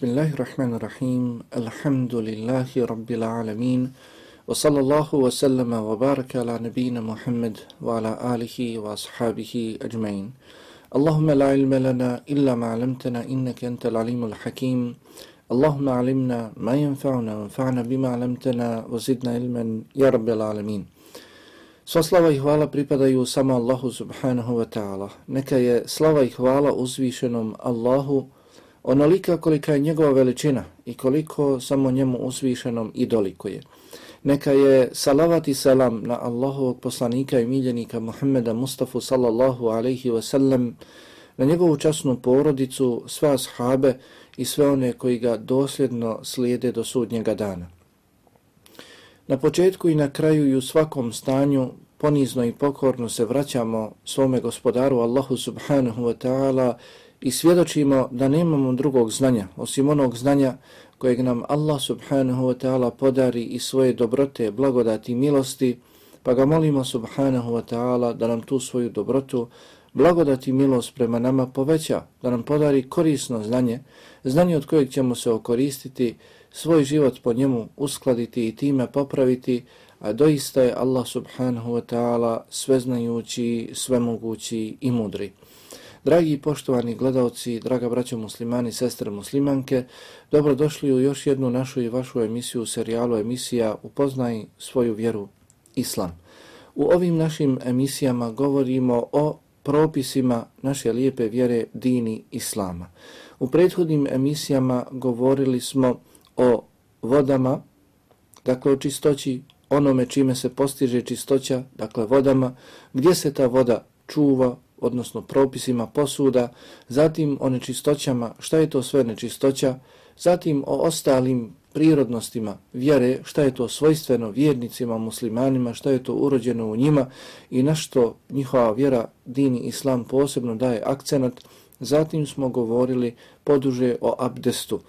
Bismillahirrahmanirrahim. Alhamdulillahi rabbil alamin. Wa sallallahu wa sallama wa baraka ala nabina Muhammad wa ala alihi wa ashabihi ajmain. Allahumma la ilma lana illa ma 'allamtana innaka antal alimul hakim. Allahumma 'allimna ma yanfa'una wa anfa'na bima 'allamtana wa zidna ilman ya rabbil alamin. Sva slava i hvala pripadaju samo Allahu subhanahu wa ta'ala. Neka je slava i hvala uzvišenom Allahu onolika kolika je njegova veličina i koliko samo njemu uzvišenom i dolikuje. Neka je salavat i salam na Allahovog poslanika i miljenika Muhammeda Mustafa sallallahu alaihi ve sellem, na njegovu časnu porodicu, sve ashabe i sve one koji ga dosljedno slijede do sudnjega dana. Na početku i na kraju i u svakom stanju ponizno i pokorno se vraćamo svome gospodaru Allahu subhanahu wa ta'ala i svjedočimo da nemamo drugog znanja osim onog znanja kojeg nam Allah subhanahu wa ta'ala podari i svoje dobrote, blagodati i milosti, pa ga molimo subhanahu wa ta'ala da nam tu svoju dobrotu, blagodati i milost prema nama poveća, da nam podari korisno znanje, znanje od kojeg ćemo se okoristiti, svoj život po njemu uskladiti i time popraviti, a doista je Allah subhanahu wa ta'ala sveznajući, svemogući i mudri. Dragi i poštovani gledalci, draga braćo muslimani, sestre muslimanke, dobrodošli u još jednu našu i vašu emisiju, serijalu emisija Upoznaj svoju vjeru Islam. U ovim našim emisijama govorimo o propisima naše lijepe vjere dini Islama. U prethodnim emisijama govorili smo o vodama, dakle o čistoći, onome čime se postiže čistoća, dakle vodama, gdje se ta voda čuva, odnosno propisima posuda, zatim o nečistoćama, šta je to sve nečistoća, zatim o ostalim prirodnostima vjere, šta je to svojstveno vjernicima, muslimanima, šta je to urođeno u njima i na što njihova vjera, dini islam posebno daje akcenat, zatim smo govorili poduže o abdestu.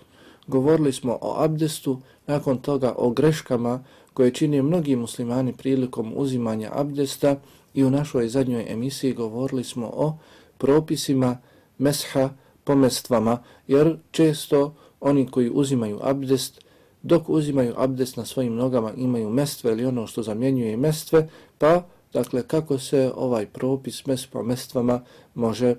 Govorili smo o abdestu, nakon toga o greškama koje čine mnogi muslimani prilikom uzimanja abdesta, I u našoj zadnjoj emisiji govorili smo o propisima mesha pomestvama, jer često oni koji uzimaju abdest, dok uzimaju abdest na svojim nogama imaju mestve ili ono što zamjenjuje mestve, pa dakle kako se ovaj propis mes pomestvama može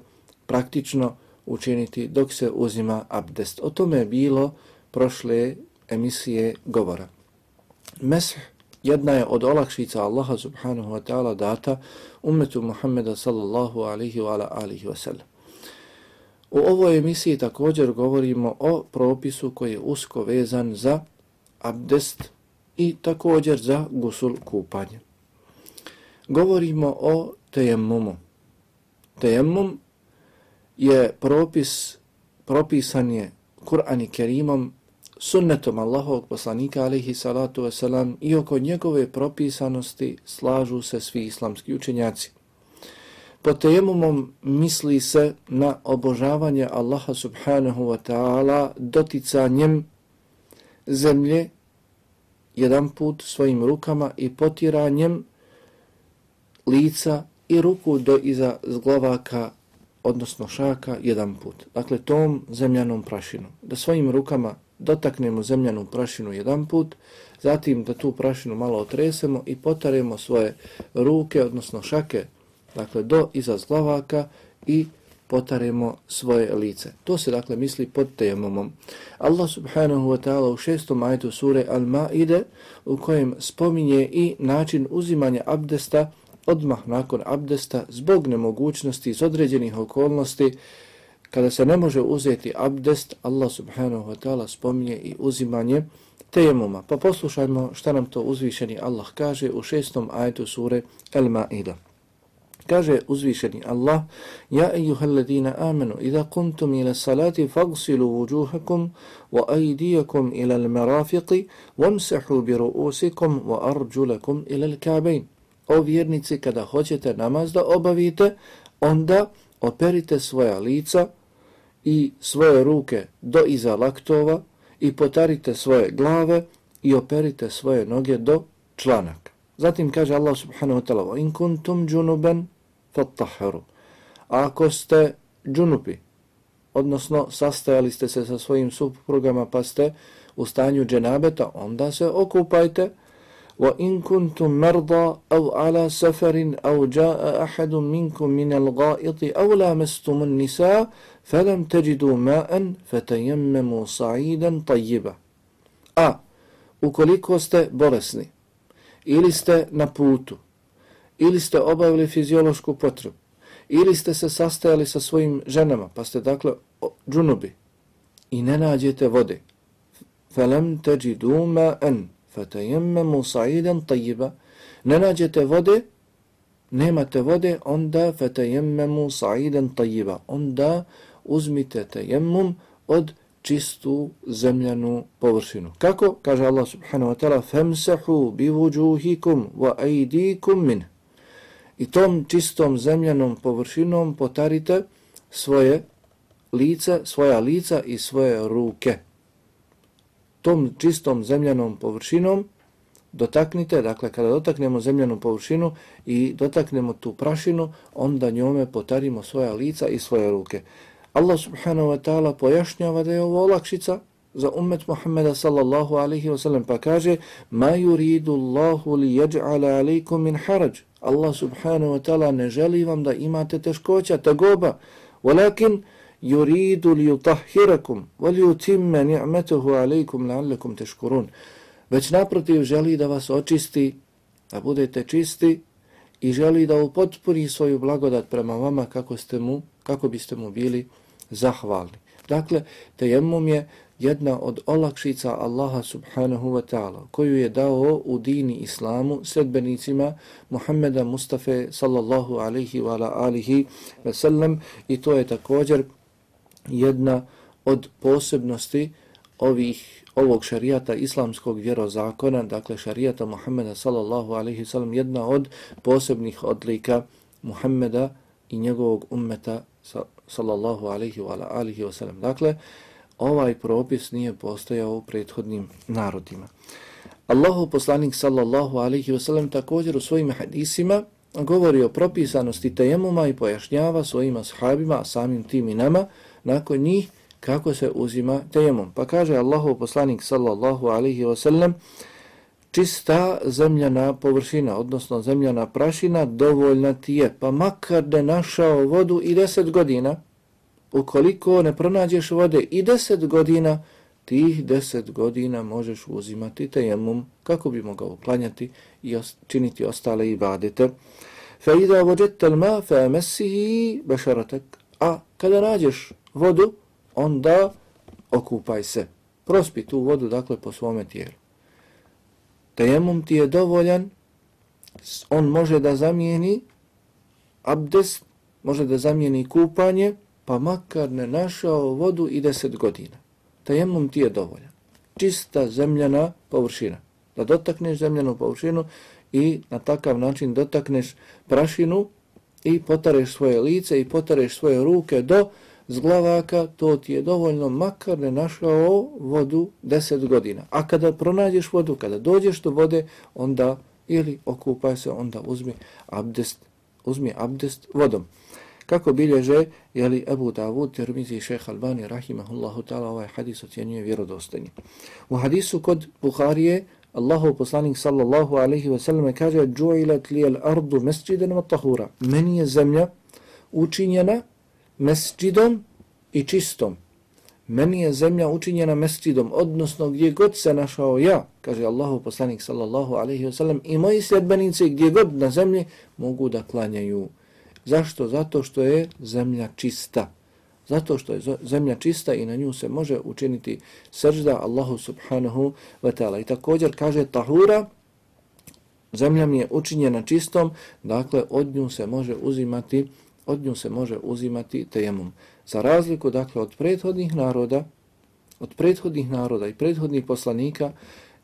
praktično učiniti dok se uzima abdest. O tome je bilo prošle emisije govora. Mesh jedna je od olakšica Allaha subhanahu wa ta'ala data umetu Muhammeda sallallahu alihi wa ala alihi wa sallam. U ovoj emisiji također govorimo o propisu koji je usko vezan za abdest i također za gusul kupanje. Govorimo o tejemmumu. Tejemmum je propis, propisan je Kur'an i Kerimom sunnetom Allahovog poslanika alaihi salatu wasalam i oko njegove propisanosti slažu se svi islamski učenjaci. Po temumom misli se na obožavanje Allaha subhanahu wa ta'ala doticanjem zemlje jedan put svojim rukama i potiranjem lica i ruku do iza zglavaka odnosno šaka jedan put. Dakle, tom zemljanom prašinom. Da svojim rukama dotaknemo zemljanu prašinu jedan put, zatim da tu prašinu malo otresemo i potaremo svoje ruke, odnosno šake, dakle do iza zglavaka i potaremo svoje lice. To se dakle misli pod tejemomom. Allah subhanahu wa ta'ala u šestom ajtu sure Al-Ma'ide u kojem spominje i način uzimanja abdesta odmah nakon abdesta zbog nemogućnosti iz određenih okolnosti kada se ne može uzeti abdest, Allah subhanahu wa ta'ala spominje i uzimanje tejemuma. Pa poslušajmo šta nam to uzvišeni Allah kaže u šestom ajetu sure El Ma'ida. Kaže uzvišeni Allah, Ja ejuhal ladina amenu, idha kuntum ila salati fagsilu vujuhakum wa ajdijakum ila al-marafiqi wamsahu bi ru'usikum wa arjulakum ila al-kabein. O vjernici, kada hoćete namaz da obavite, onda operite svoja lica i svoje ruke do iza laktova i potarite svoje glave i operite svoje noge do članaka. Zatim kaže Allah subhanahu wa ta'ala in kuntum junuban fattaharu. Ako ste džunupi, odnosno sastajali ste se sa svojim suprugama pa ste u stanju dženabeta, onda se okupajte. وَإِن كُنْتُمْ مَرْضَى أَوْ عَلَى سَفَرٍ أَوْ جَاءَ أَحَدٌ مِنْكُمْ مِنَ الْغَائِطِ أَوْ لَامَسْتُمُ النِّسَاءَ فَلَمْ تَجِدُوا مَاءً فَتَيَمَّمُوا صَعِيدًا طَيِّبًا A. Ukoliko ste bolesni, ili ste na putu, ili ste obavili fiziološku potrebu, ili ste se sastajali sa svojim ženama, pa ste dakle džunubi i ne nađete vode. فَلَمْ تَجِدُوا مَاءً Fatayammamu sa'idan tayyiba. Ne nađete vode, nemate vode, onda fatayammamu sa'idan tayyiba. Onda uzmite tayammum od čistu zemljanu površinu. Kako? Kaže Allah subhanahu wa ta'ala فَمْسَحُوا wa وَأَيْدِيكُمْ min. I tom čistom zemljanom površinom potarite svoje lica, svoja lica i svoje ruke. Tom čistom zemljanom površinom dotaknite, dakle kada dotaknemo zemljanu površinu i dotaknemo tu prašinu, onda njome potarimo svoja lica i svoje ruke. Allah subhanahu wa ta'ala pojašnjava da je ovo olakšica za ummet Muhammeda sallallahu alaihi wa sallam pa kaže ma yuridu Allahu li yaj'ala alaikum min haraj Allah subhanahu wa ta'ala ne želi vam da imate teškoća, tegoba walakin yuridu li yutahhirakum wa li yutimma ni'matahu la'allakum tashkurun već naprotiv želi da vas očisti da budete čisti i želi da upotpuni svoju blagodat prema vama kako ste mu kako biste mu bili zahvalni. Dakle, tejemmum je jedna od olakšica Allaha subhanahu wa ta'ala koju je dao u dini islamu sledbenicima Muhammeda Mustafa sallallahu alaihi wa alihi wa sallam i to je također jedna od posebnosti ovih ovog šarijata islamskog vjerozakona, dakle šarijata Muhammeda sallallahu alaihi sallam, jedna od posebnih odlika Muhammeda i njegovog ummeta sallallahu alaihi wa alihi wa. Dakle, ovaj propis nije postojao u prethodnim narodima. Allahu poslanik sallallahu alaihi wa sallam također u svojim hadisima govori o propisanosti tejemuma i pojašnjava svojim ashabima, a samim tim i nama, nakon njih kako se uzima tejemom. Pa kaže Allahu poslanik sallallahu alaihi wasallam čista zemljana površina, odnosno zemljana prašina, dovoljna ti je, pa makar da našao vodu i deset godina, ukoliko ne pronađeš vode i deset godina, tih deset godina možeš uzimati tejemum kako bi mogao uklanjati i činiti ostale ibadete. Fa ida wajadta ma fa amassihi. A kada nađeš vodu, onda okupaj se. Prospi tu vodu dakle po svome tijelu. Tejemum ti je dovoljan, on može da zamijeni abdest, može da zamijeni kupanje, pa makar ne našao vodu i deset godina. Tejemum ti je dovoljan. Čista zemljana površina. Da dotakneš zemljanu površinu i na takav način dotakneš prašinu i potareš svoje lice i potareš svoje ruke do zglavaka, to ti je dovoljno makar ne našao vodu deset godina. A kada pronađeš vodu, kada dođeš do vode, onda ili okupaj se, onda uzmi abdest, uzmi abdest vodom. Kako bilježe, jeli Ebu Davud, termizi šeha Albani, rahimahullahu ta'ala, ovaj hadis ocjenjuje vjerodostojni. U hadisu kod Buharije, Allahu poslanik sallallahu alaihi ve selleme kaže Džu'ilat li al ardu mesđiden wa tahura. Meni je zemlja učinjena mesđidom i čistom. Meni je zemlja učinjena mesđidom, odnosno gdje god se našao ja, kaže Allahu poslanik sallallahu alaihi wasallam, i moji sljedbenici gdje god na zemlji mogu da klanjaju. Zašto? Zato što je zemlja čista. Zato što je zemlja čista i na nju se može učiniti sržda Allahu subhanahu wa ta'ala. I također kaže tahura, zemlja mi je učinjena čistom, dakle od nju se može uzimati od nju se može uzimati tejemum. Za razliku, dakle, od prethodnih naroda, od prethodnih naroda i prethodnih poslanika,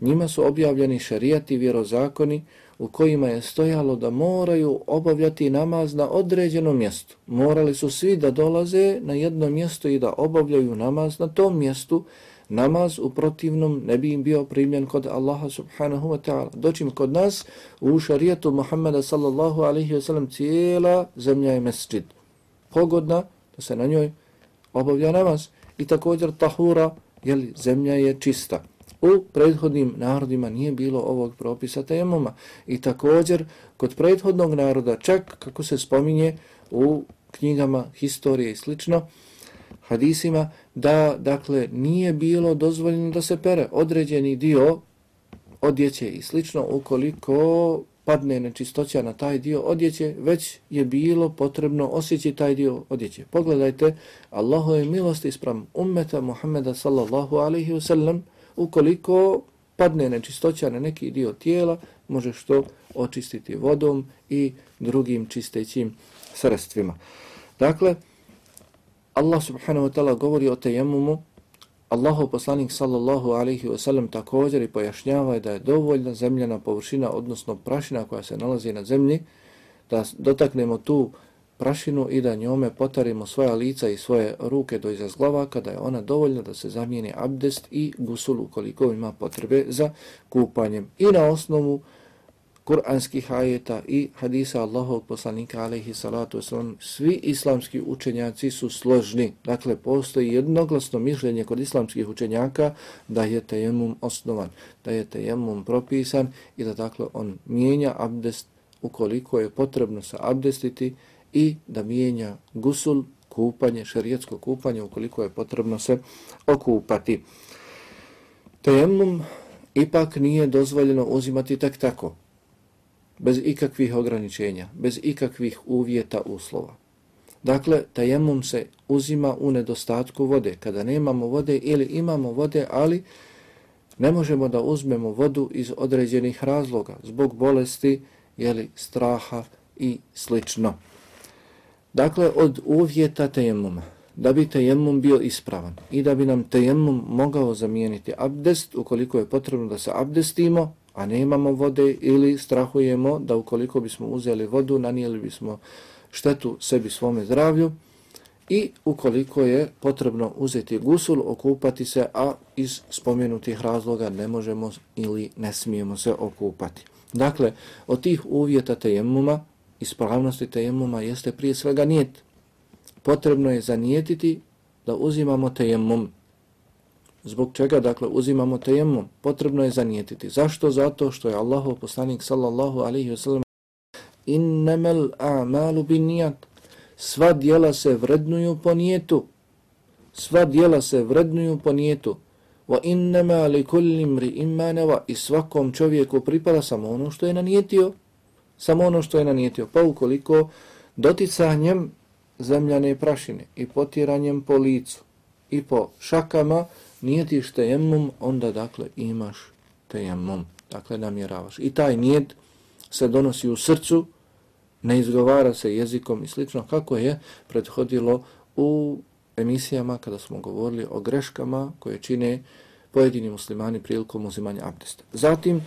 njima su objavljeni šarijati vjerozakoni u kojima je stojalo da moraju obavljati namaz na određenom mjestu. Morali su svi da dolaze na jedno mjesto i da obavljaju namaz na tom mjestu, namaz u protivnom ne bi im bio primljen kod Allaha subhanahu wa ta'ala. Doćim kod nas u šarijetu Muhammeda sallallahu alaihi wa sallam cijela zemlja je mesđid. Pogodna da se na njoj obavlja namaz. I također tahura, jer zemlja je čista. U prethodnim narodima nije bilo ovog propisa temoma I također, kod prethodnog naroda, čak kako se spominje u knjigama, historije i slično, hadisima, da, dakle, nije bilo dozvoljeno da se pere određeni dio odjeće i slično, ukoliko padne nečistoća na taj dio odjeće, već je bilo potrebno osjeći taj dio odjeće. Pogledajte, Allahove milosti sprem ummeta Muhammeda sallallahu alaihi wasallam, ukoliko padne nečistoća na neki dio tijela, može što očistiti vodom i drugim čistećim sredstvima. Dakle, Allah subhanahu wa ta'ala govori o tejemumu, Allahu poslanik sallallahu alaihi wa sallam također i pojašnjava da je dovoljna zemljana površina, odnosno prašina koja se nalazi na zemlji, da dotaknemo tu prašinu i da njome potarimo svoja lica i svoje ruke do iza zglava, kada je ona dovoljna da se zamijeni abdest i gusul ukoliko ima potrebe za kupanjem. I na osnovu kuranskih ajeta i hadisa Allahovog poslanika alaihi salatu wasalam, svi islamski učenjaci su složni. Dakle, postoji jednoglasno mišljenje kod islamskih učenjaka da je tejemum osnovan, da je tejemum propisan i da dakle on mijenja abdest ukoliko je potrebno se abdestiti i da mijenja gusul, kupanje, šarijetsko kupanje ukoliko je potrebno se okupati. Tejemum ipak nije dozvoljeno uzimati tak tako bez ikakvih ograničenja, bez ikakvih uvjeta uslova. Dakle, tajemum se uzima u nedostatku vode. Kada nemamo vode ili imamo vode, ali ne možemo da uzmemo vodu iz određenih razloga, zbog bolesti, jeli, straha i slično. Dakle, od uvjeta tajemuma, da bi tajemum bio ispravan i da bi nam tajemum mogao zamijeniti abdest, ukoliko je potrebno da se abdestimo, a nemamo vode ili strahujemo da ukoliko bismo uzeli vodu, nanijeli bismo štetu sebi svome zdravlju i ukoliko je potrebno uzeti gusul, okupati se, a iz spomenutih razloga ne možemo ili ne smijemo se okupati. Dakle, od tih uvjeta tejemuma, ispravnosti tejemuma jeste prije svega nijet. Potrebno je zanijetiti da uzimamo tejemum, Zbog čega, dakle, uzimamo tejemom? Potrebno je zanijetiti. Zašto? Zato što je Allahov poslanik, sallallahu alaihi wasallam, innemel a'malu bin nijat. Sva dijela se vrednuju po nijetu. Sva dijela se vrednuju po nijetu. Wa innema li kulli mri imaneva i svakom čovjeku pripada samo ono što je nanijetio. Samo ono što je nanijetio. Pa ukoliko doticanjem zemljane prašine i potiranjem po licu i po šakama, nijetiš tejemmum, onda dakle imaš tejemmum, dakle namjeravaš. I taj nijet se donosi u srcu, ne izgovara se jezikom i slično, kako je prethodilo u emisijama kada smo govorili o greškama koje čine pojedini muslimani prilikom uzimanja abdesta. Zatim,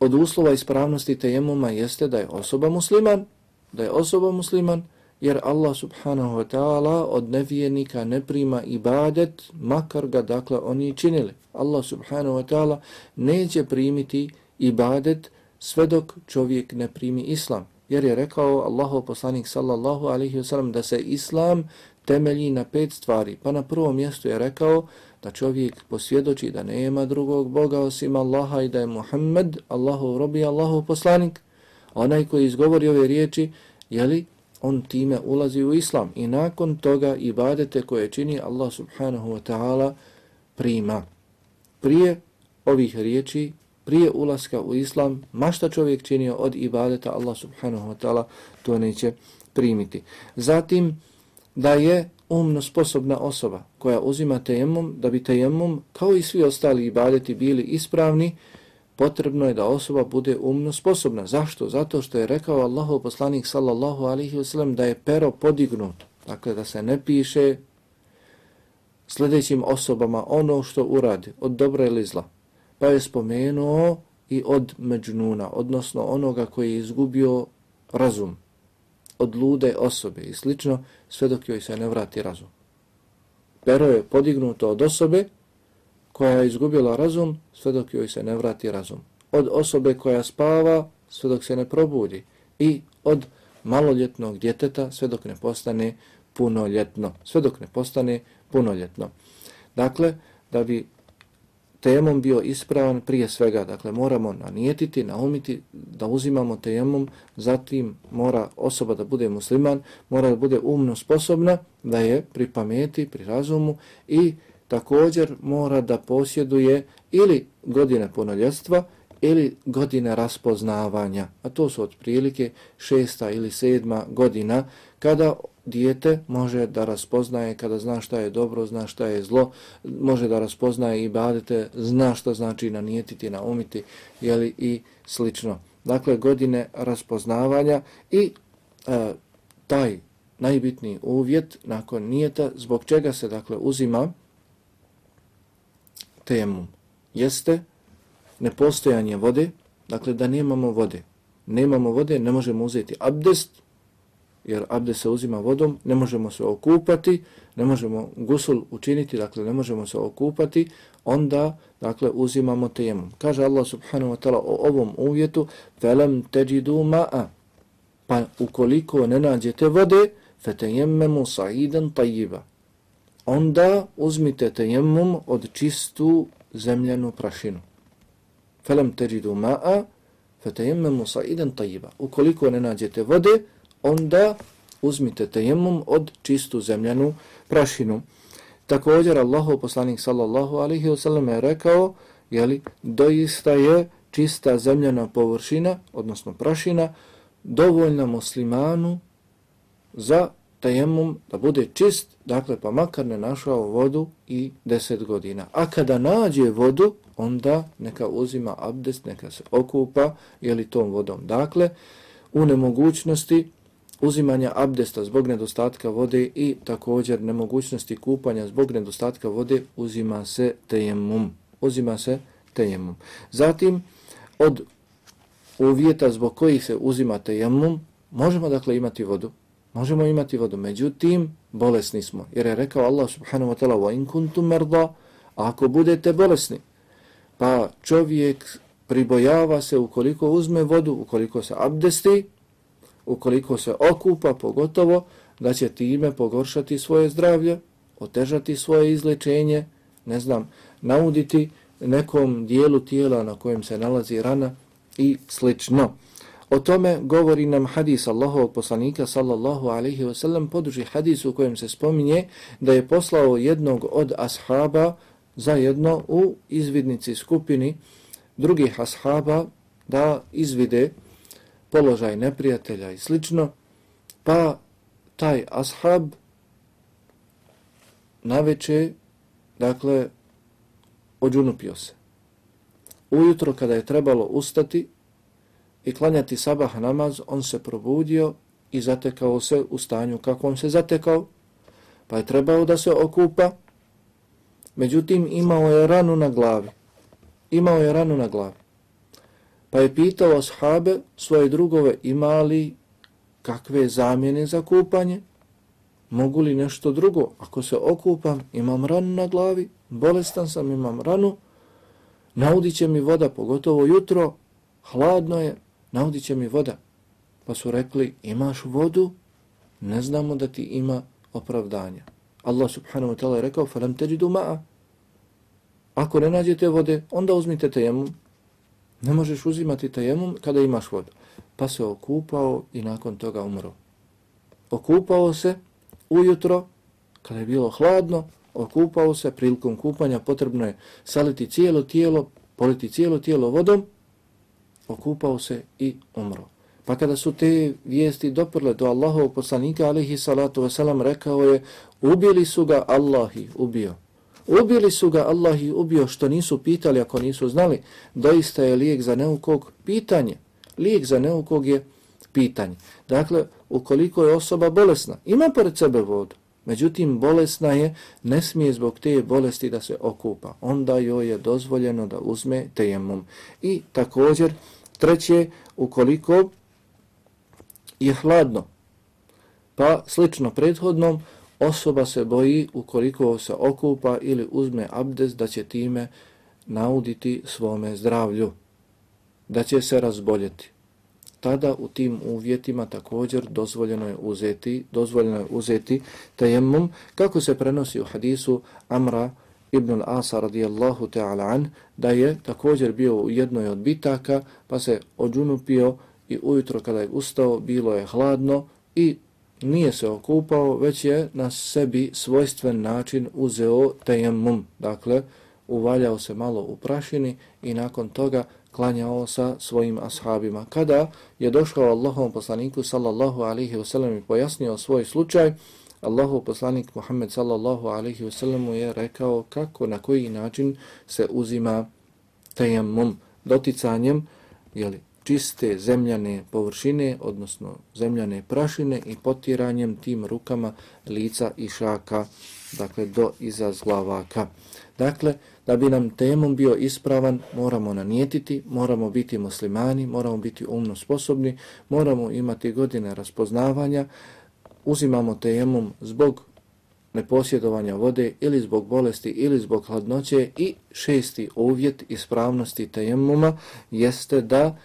od uslova ispravnosti tejemuma jeste da je osoba musliman, da je osoba musliman, jer Allah subhanahu wa ta'ala od nevijenika ne prima ibadet, makar ga dakle oni činili. Allah subhanahu wa ta'ala neće primiti ibadet sve dok čovjek ne primi islam. Jer je rekao Allahu poslanik sallallahu alaihi wa sallam da se islam temelji na pet stvari. Pa na prvom mjestu je rekao da čovjek posvjedoči da nema drugog Boga osim Allaha i da je Muhammed, Allahu robi, Allahu poslanik. Onaj koji izgovori ove riječi, jeli, on time ulazi u islam i nakon toga ibadete koje čini Allah subhanahu wa ta'ala prima. Prije ovih riječi, prije ulaska u islam, mašta čovjek činio od ibadeta Allah subhanahu wa ta'ala to neće primiti. Zatim da je umno sposobna osoba koja uzima tejemum, da bi tejemum kao i svi ostali ibadeti bili ispravni, potrebno je da osoba bude umno sposobna. Zašto? Zato što je rekao Allahov poslanik sallallahu alaihi wasallam da je pero podignuto. Dakle, da se ne piše sljedećim osobama ono što uradi od dobra ili zla. Pa je spomenuo i od međnuna, odnosno onoga koji je izgubio razum od lude osobe i slično, sve dok joj se ne vrati razum. Pero je podignuto od osobe koja je izgubila razum sve dok joj se ne vrati razum. Od osobe koja spava sve dok se ne probudi i od maloljetnog djeteta sve dok ne postane punoljetno, sve dok ne postane punoljetno. Dakle, da bi temom bio ispravan prije svega, dakle moramo nanijetiti, naumiti da uzimamo temom, zatim mora osoba da bude musliman, mora da bude umno sposobna, da je pri pameti, pri razumu i također mora da posjeduje ili godine punoljetstva ili godine raspoznavanja, a to su otprilike šesta ili sedma godina kada dijete može da raspoznaje kada zna šta je dobro, zna šta je zlo, može da raspoznaje i badete, zna šta znači nanijetiti, naumiti, jeli i slično. Dakle, godine raspoznavanja i e, taj najbitniji uvjet nakon nijeta, zbog čega se dakle uzima tejemum jeste nepostojanje vode, dakle da nemamo vode. Nemamo vode, ne možemo uzeti abdest, jer abdest se uzima vodom, ne možemo se okupati, ne možemo gusul učiniti, dakle ne možemo se okupati, onda, dakle, uzimamo tejemum. Kaže Allah subhanahu wa ta'ala o ovom uvjetu, felem teđidu ma'a, pa ukoliko ne nađete vode, fetejememu sa'idan tajiba, onda uzmite tejemum od čistu zemljanu prašinu. Felem teđidu ma'a, fe tejemumu sa idem tajiba. Ukoliko ne nađete vode, onda uzmite tejemum od čistu zemljanu prašinu. Također Allah, poslanik sallallahu alaihi wasallam je rekao, jeli, doista je čista zemljana površina, odnosno prašina, dovoljna muslimanu za tejemum da bude čist, dakle pa makar ne našao vodu i deset godina. A kada nađe vodu, onda neka uzima abdest, neka se okupa, jeli tom vodom. Dakle, u nemogućnosti uzimanja abdesta zbog nedostatka vode i također nemogućnosti kupanja zbog nedostatka vode uzima se tejemum. Uzima se tejemum. Zatim, od uvjeta zbog kojih se uzima tejemum, možemo dakle imati vodu. Možemo imati vodu, međutim, bolesni smo. Jer je rekao Allah subhanahu wa ta'ala, وَإِن كُنْتُمْ مَرْضَ Ako budete bolesni, pa čovjek pribojava se ukoliko uzme vodu, ukoliko se abdesti, ukoliko se okupa pogotovo, da će time pogoršati svoje zdravlje, otežati svoje izlečenje, ne znam, nauditi nekom dijelu tijela na kojem se nalazi rana i slično. O tome govori nam hadis Allahovog poslanika sallallahu alaihi wasallam poduži hadis u kojem se spominje da je poslao jednog od ashaba zajedno u izvidnici skupini drugih ashaba da izvide položaj neprijatelja i slično, pa taj ashab naveče, dakle, ođunupio se. Ujutro kada je trebalo ustati i klanjati sabah namaz, on se probudio i zatekao se u stanju kako on se zatekao, pa je trebao da se okupa, međutim imao je ranu na glavi. Imao je ranu na glavi. Pa je pitao ashabe svoje drugove imali kakve zamjene za kupanje, mogu li nešto drugo, ako se okupam, imam ranu na glavi, bolestan sam, imam ranu, naudit mi voda, pogotovo jutro, hladno je, naudit mi voda. Pa su rekli, imaš vodu, ne znamo da ti ima opravdanja. Allah subhanahu wa ta'ala je rekao, falam teđidu ma'a. Ako ne nađete vode, onda uzmite tejemum, Ne možeš uzimati tajemum kada imaš vodu. Pa se okupao i nakon toga umro. Okupao se ujutro, kada je bilo hladno, okupao se, prilikom kupanja potrebno je saliti cijelo tijelo, politi cijelo tijelo vodom, okupao se i umro. Pa kada su te vijesti doprle do Allahovog poslanika, alihi salatu wasalam, rekao je, ubili su ga Allahi, ubio. Ubili su ga, Allah ubio što nisu pitali ako nisu znali. Doista je lijek za neukog pitanje. Lijek za neukog je pitanje. Dakle, ukoliko je osoba bolesna, ima pored sebe vodu. Međutim, bolesna je, ne smije zbog te bolesti da se okupa. Onda joj je dozvoljeno da uzme tejemum. I također, treće, ukoliko je hladno, pa slično prethodnom, osoba se boji ukoliko se okupa ili uzme abdest da će time nauditi svome zdravlju, da će se razboljeti tada u tim uvjetima također dozvoljeno je uzeti, dozvoljeno je uzeti tajemmum, kako se prenosi u hadisu Amra ibn al-Asa radijallahu ta'ala an, da je također bio u jednoj od bitaka, pa se odžunupio i ujutro kada je ustao, bilo je hladno i nije se okupao, već je na sebi svojstven način uzeo tajemmum, dakle, uvaljao se malo u prašini i nakon toga klanjao sa svojim ashabima. Kada je došao Allahom poslaniku sallallahu alaihi wasallam i pojasnio svoj slučaj, Allahov poslanik Muhammed sallallahu alaihi wasallam je rekao kako, na koji način se uzima tejemmum doticanjem jeli, čiste zemljane površine, odnosno zemljane prašine i potiranjem tim rukama lica i šaka, dakle do iza zglavaka. Dakle, da bi nam temom bio ispravan, moramo nanijetiti, moramo biti muslimani, moramo biti umno sposobni, moramo imati godine raspoznavanja, uzimamo temom zbog neposjedovanja vode ili zbog bolesti ili zbog hladnoće i šesti uvjet ispravnosti tejemuma jeste da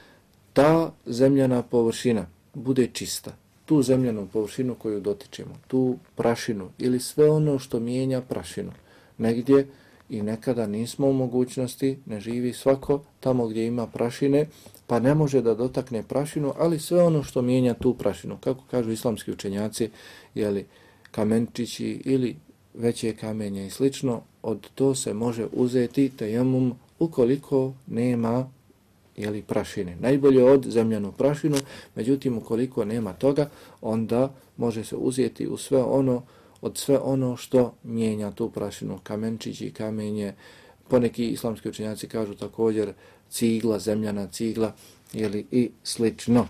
ta zemljana površina bude čista. Tu zemljanu površinu koju dotičemo, tu prašinu ili sve ono što mijenja prašinu, negdje i nekada nismo u mogućnosti, ne živi svako tamo gdje ima prašine, pa ne može da dotakne prašinu, ali sve ono što mijenja tu prašinu, kako kažu islamski učenjaci, jeli kamenčići ili veće kamenje i slično, od to se može uzeti tejemum ukoliko nema jeli, prašine. Najbolje od zemljanu prašinu, međutim ukoliko nema toga, onda može se uzeti u sve ono od sve ono što mijenja tu prašinu, kamenčići, kamenje, poneki islamski učenjaci kažu također cigla, zemljana cigla, jeli, i slično.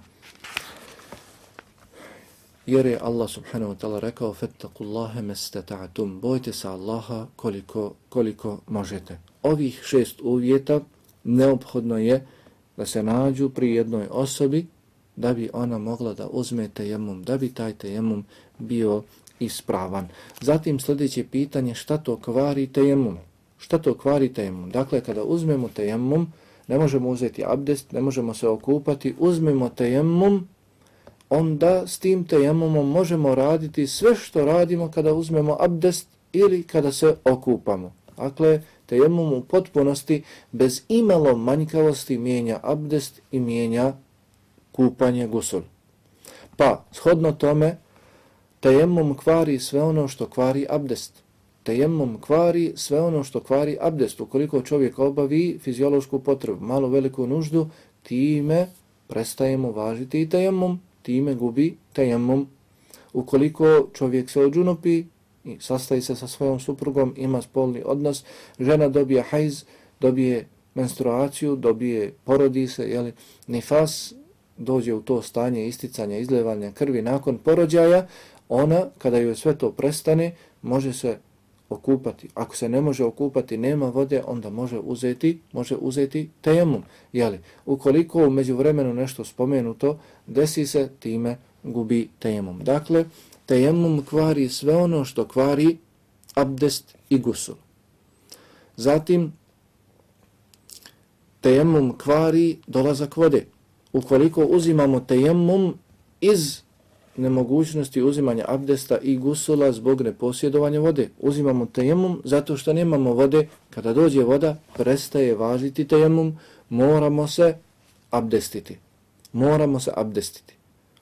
Jer je Allah subhanahu wa ta'ala rekao فَتَّقُ اللَّهَ مَسْتَتَعْتُمْ Bojte se Allaha koliko, koliko možete. Ovih šest uvjeta neophodno je da se nađu pri jednoj osobi da bi ona mogla da uzme tejemum, da bi taj tejemum bio ispravan. Zatim sljedeće pitanje šta to kvari tejemum? Šta to kvari tejemum? Dakle, kada uzmemo tejemum, ne možemo uzeti abdest, ne možemo se okupati, uzmemo tejemum, onda s tim tejemumom možemo raditi sve što radimo kada uzmemo abdest ili kada se okupamo. Dakle, tejemum u potpunosti bez imalo manjkavosti mijenja abdest i mijenja kupanje gusul. Pa, shodno tome, Tejemmum kvari sve ono što kvari abdest. Tejemmum kvari sve ono što kvari abdest. Ukoliko čovjek obavi fiziološku potrebu, malo veliku nuždu, time prestajemo važiti i tejemmum, time gubi tejemmum. Ukoliko čovjek se odžunopi i sastaje se sa svojom suprugom, ima spolni odnos, žena dobije hajz, dobije menstruaciju, dobije, porodi se, jeli, nifas, dođe u to stanje isticanja, izlevanja krvi nakon porođaja, ona, kada joj sve to prestane, može se okupati. Ako se ne može okupati, nema vode, onda može uzeti, može uzeti tejemum. Jeli, ukoliko u međuvremenu nešto spomenuto, desi se, time gubi tejemum. Dakle, tejemum kvari sve ono što kvari abdest i gusul. Zatim, tejemum kvari dolazak vode. Ukoliko uzimamo tejemum iz nemogućnosti uzimanja abdesta i gusula zbog neposjedovanja vode. Uzimamo tejemum zato što nemamo vode. Kada dođe voda, prestaje važiti tejemum, moramo se abdestiti. Moramo se abdestiti.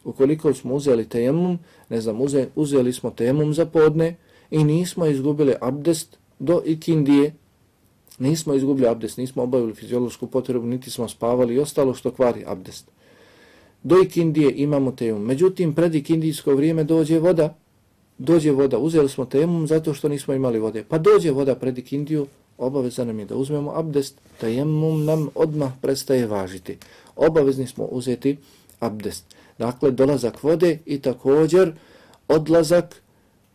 Ukoliko smo uzeli tejemum, ne znam, uzeli smo tejemum za podne i nismo izgubili abdest do ikindije, nismo izgubili abdest, nismo obavili fiziološku potrebu, niti smo spavali i ostalo što kvari abdest do ikindije imamo tejemum. Međutim, pred ikindijsko vrijeme dođe voda, dođe voda, uzeli smo tejemum zato što nismo imali vode. Pa dođe voda pred ikindiju, obaveza nam je da uzmemo abdest, tajemum nam odmah prestaje važiti. Obavezni smo uzeti abdest. Dakle, dolazak vode i također odlazak,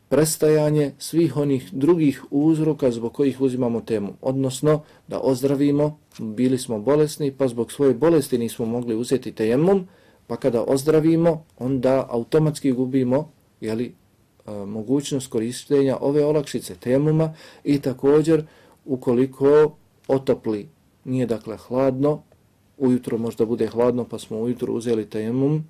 prestajanje svih onih drugih uzroka zbog kojih uzimamo temu. Odnosno, da ozdravimo, bili smo bolesni, pa zbog svoje bolesti nismo mogli uzeti tejemum, pa kada ozdravimo, onda automatski gubimo jeli, e, mogućnost korištenja ove olakšice temuma i također ukoliko otopli, nije dakle hladno, ujutro možda bude hladno pa smo ujutro uzeli temum,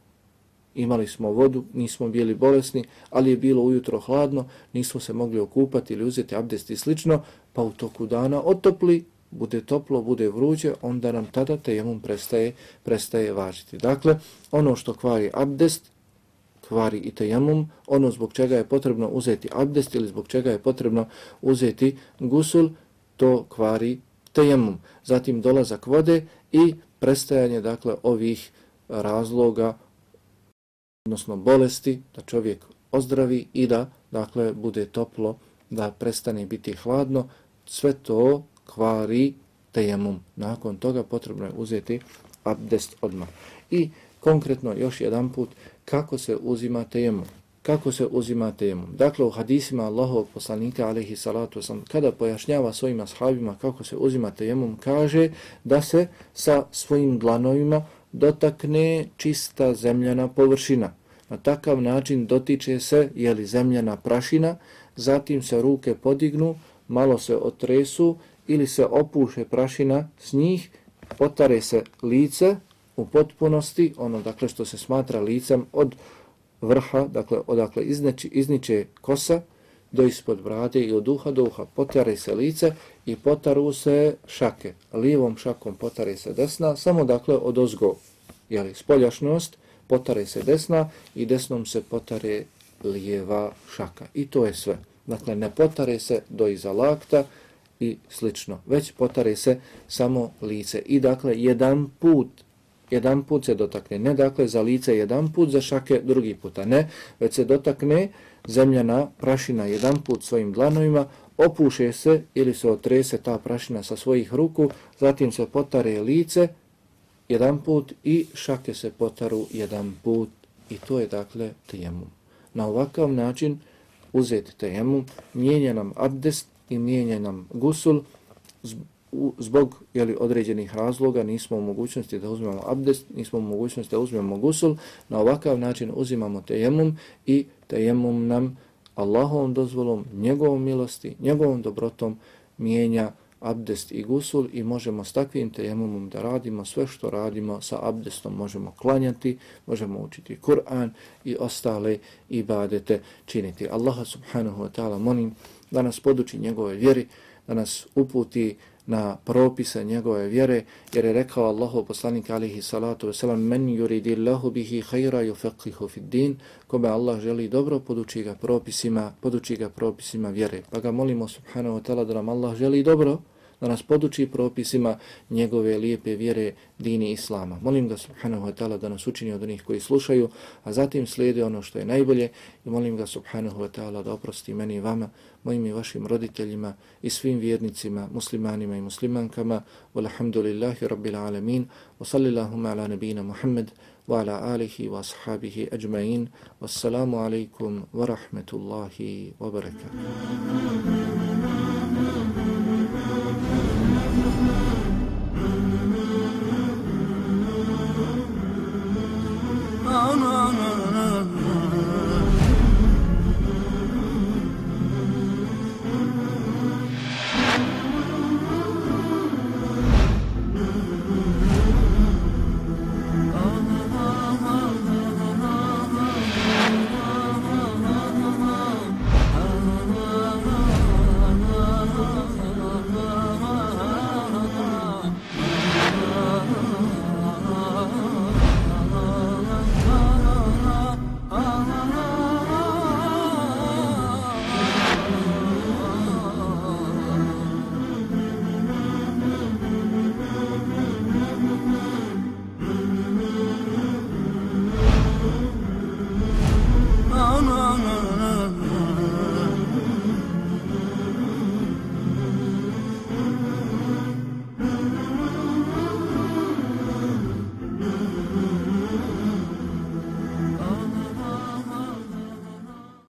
imali smo vodu, nismo bili bolesni, ali je bilo ujutro hladno, nismo se mogli okupati ili uzeti abdest i slično, pa u toku dana otopli, bude toplo, bude vruće, onda nam tada tejemum prestaje, prestaje važiti. Dakle, ono što kvari abdest, kvari i tejemum, ono zbog čega je potrebno uzeti abdest ili zbog čega je potrebno uzeti gusul, to kvari tejemum. Zatim dolazak vode i prestajanje dakle ovih razloga odnosno bolesti da čovjek ozdravi i da dakle bude toplo da prestane biti hladno sve to kvari tejemum. Nakon toga potrebno je uzeti abdest odmah. I konkretno još jedan put kako se uzima tejemum? Kako se uzima tejemum? Dakle u hadisima Allahovog poslanika alaihi salatu sam kada pojašnjava svojim ashabima kako se uzima tejemum kaže da se sa svojim dlanovima dotakne čista zemljana površina. Na takav način dotiče se jeli zemljana prašina, zatim se ruke podignu, malo se otresu ili se opuše prašina s njih, potare se lice u potpunosti, ono dakle što se smatra licem od vrha, dakle odakle izneči, izniče kosa do ispod brade i od uha do uha, potare se lice i potaru se šake. Lijevom šakom potare se desna, samo dakle od ozgo, jeli, spoljašnost, potare se desna i desnom se potare lijeva šaka. I to je sve. Dakle, ne potare se do iza lakta i slično, već potare se samo lice. I dakle, jedan put, jedan put se dotakne, ne dakle za lice jedan put, za šake drugi puta, ne, već se dotakne zemljana prašina jedan put svojim dlanovima, opuše se ili se otrese ta prašina sa svojih ruku, zatim se potare lice jedan put i šake se potaru jedan put i to je dakle tejemum. Na ovakav način uzeti tejemum, mijenja nam abdest i mijenja nam gusul zbog jeli, određenih razloga nismo u mogućnosti da uzmemo abdest, nismo u mogućnosti da uzmemo gusul, na ovakav način uzimamo tejemum i tejemum nam Allahovom dozvolom, njegovom milosti, njegovom dobrotom mijenja abdest i gusul i možemo s takvim tejemumom da radimo sve što radimo sa abdestom. Možemo klanjati, možemo učiti Kur'an i ostale ibadete činiti. Allaha subhanahu wa ta'ala molim da nas poduči njegove vjeri, da nas uputi na propise njegove vjere, jer je rekao Allahu poslanik alihi salatu wasalam men yuridi Allahu bihi hajra yufaqihu fid din kome Allah želi dobro poduči ga propisima poduči ga propisima vjere. Pa ga molimo subhanahu wa ta'ala da nam Allah želi dobro da nas poduči propisima njegove lijepe vjere dini Islama. Molim ga subhanahu wa ta'ala da nas učini od onih koji slušaju, a zatim slijede ono što je najbolje i molim ga subhanahu wa ta'ala da oprosti meni i vama, mojim i vašim roditeljima i svim vjernicima, muslimanima i muslimankama. Walhamdulillahi rabbil alamin. Wa sallillahuma ala nabina Muhammad wa ala alihi wa ashabihi ajma'in. Wassalamu alaikum wa rahmetullahi wa barakatuh. no, no, no.